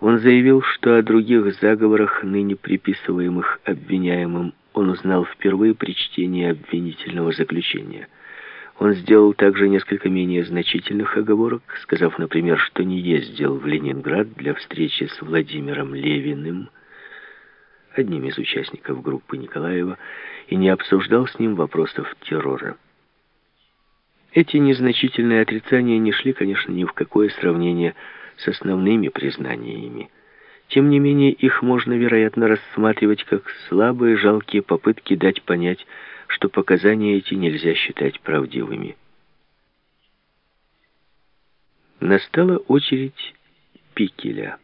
Он заявил, что о других заговорах, ныне приписываемых обвиняемым, он узнал впервые при чтении обвинительного заключения. Он сделал также несколько менее значительных оговорок, сказав, например, что не ездил в Ленинград для встречи с Владимиром Левиным, одним из участников группы Николаева, и не обсуждал с ним вопросов террора. Эти незначительные отрицания не шли, конечно, ни в какое сравнение с основными признаниями. Тем не менее, их можно, вероятно, рассматривать как слабые, жалкие попытки дать понять, что показания эти нельзя считать правдивыми. Настала очередь Пикеля.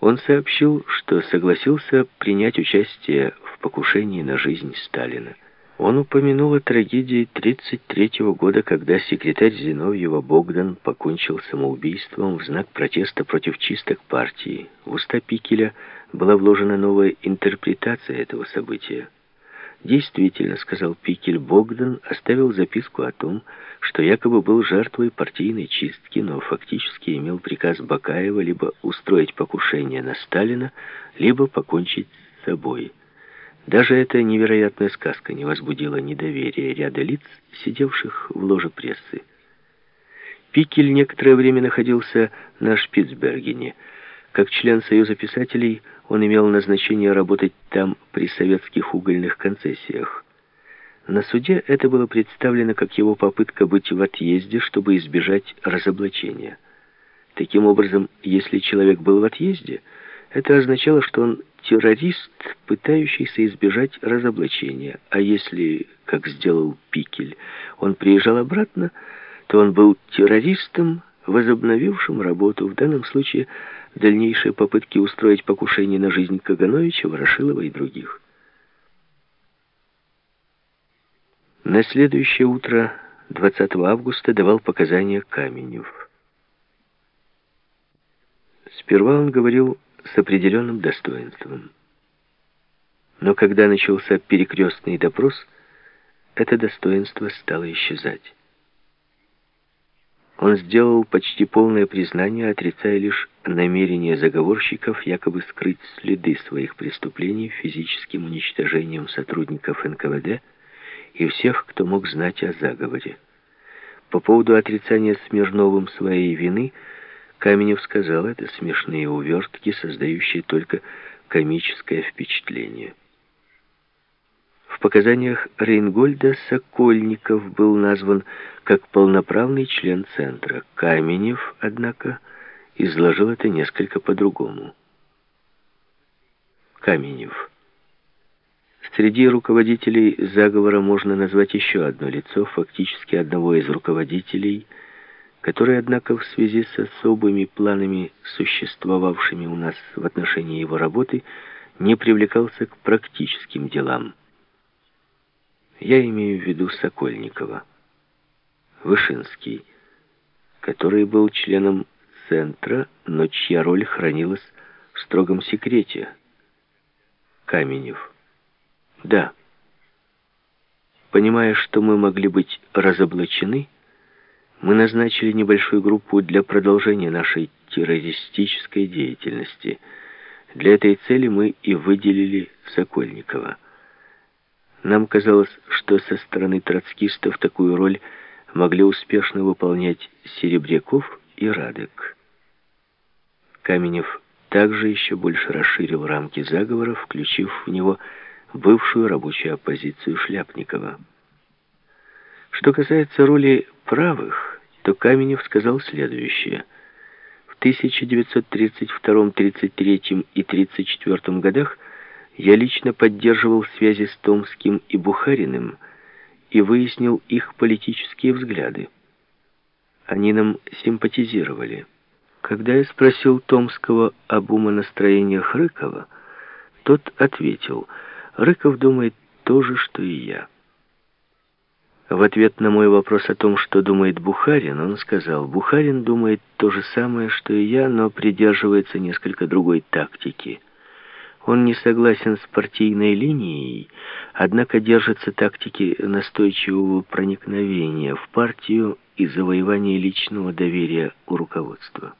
Он сообщил, что согласился принять участие в покушении на жизнь Сталина. Он упомянул о трагедии 1933 года, когда секретарь Зиновьева Богдан покончил самоубийством в знак протеста против чисток партии. В уста Пикеля была вложена новая интерпретация этого события. Действительно, сказал Пикель, Богдан оставил записку о том, что якобы был жертвой партийной чистки, но фактически имел приказ Бакаева либо устроить покушение на Сталина, либо покончить с собой. Даже эта невероятная сказка не возбудила недоверия ряда лиц, сидевших в ложе прессы. Пикель некоторое время находился на Шпицбергене. Как член Союза писателей он имел назначение работать там при советских угольных концессиях. На суде это было представлено как его попытка быть в отъезде, чтобы избежать разоблачения. Таким образом, если человек был в отъезде, это означало, что он террорист, пытающийся избежать разоблачения. А если, как сделал Пикель, он приезжал обратно, то он был террористом, возобновившим работу, в данном случае дальнейшие попытки устроить покушение на жизнь Кагановича, Ворошилова и других. На следующее утро, 20 августа, давал показания Каменев. Сперва он говорил с определенным достоинством. Но когда начался перекрестный допрос, это достоинство стало исчезать. Он сделал почти полное признание, отрицая лишь намерение заговорщиков якобы скрыть следы своих преступлений физическим уничтожением сотрудников НКВД и всех, кто мог знать о заговоре. По поводу отрицания Смирновым своей вины – Каменев сказал, это смешные увертки, создающие только комическое впечатление. В показаниях Рейнгольда Сокольников был назван как полноправный член Центра. Каменев, однако, изложил это несколько по-другому. Каменев. Среди руководителей заговора можно назвать еще одно лицо, фактически одного из руководителей – который, однако, в связи с особыми планами, существовавшими у нас в отношении его работы, не привлекался к практическим делам. Я имею в виду Сокольникова. Вышинский, который был членом Центра, но чья роль хранилась в строгом секрете. Каменев. Да. Понимая, что мы могли быть разоблачены, мы назначили небольшую группу для продолжения нашей террористической деятельности. Для этой цели мы и выделили Сокольникова. Нам казалось, что со стороны троцкистов такую роль могли успешно выполнять Серебряков и Радек. Каменев также еще больше расширил рамки заговора, включив в него бывшую рабочую оппозицию Шляпникова. Что касается роли правых, то Каменев сказал следующее. В 1932, 33 и 34 годах я лично поддерживал связи с Томским и Бухариным и выяснил их политические взгляды. Они нам симпатизировали. Когда я спросил Томского об умонастроениях Рыкова, тот ответил, «Рыков думает то же, что и я». В ответ на мой вопрос о том, что думает Бухарин, он сказал, Бухарин думает то же самое, что и я, но придерживается несколько другой тактики. Он не согласен с партийной линией, однако держится тактики настойчивого проникновения в партию и завоевания личного доверия у руководства.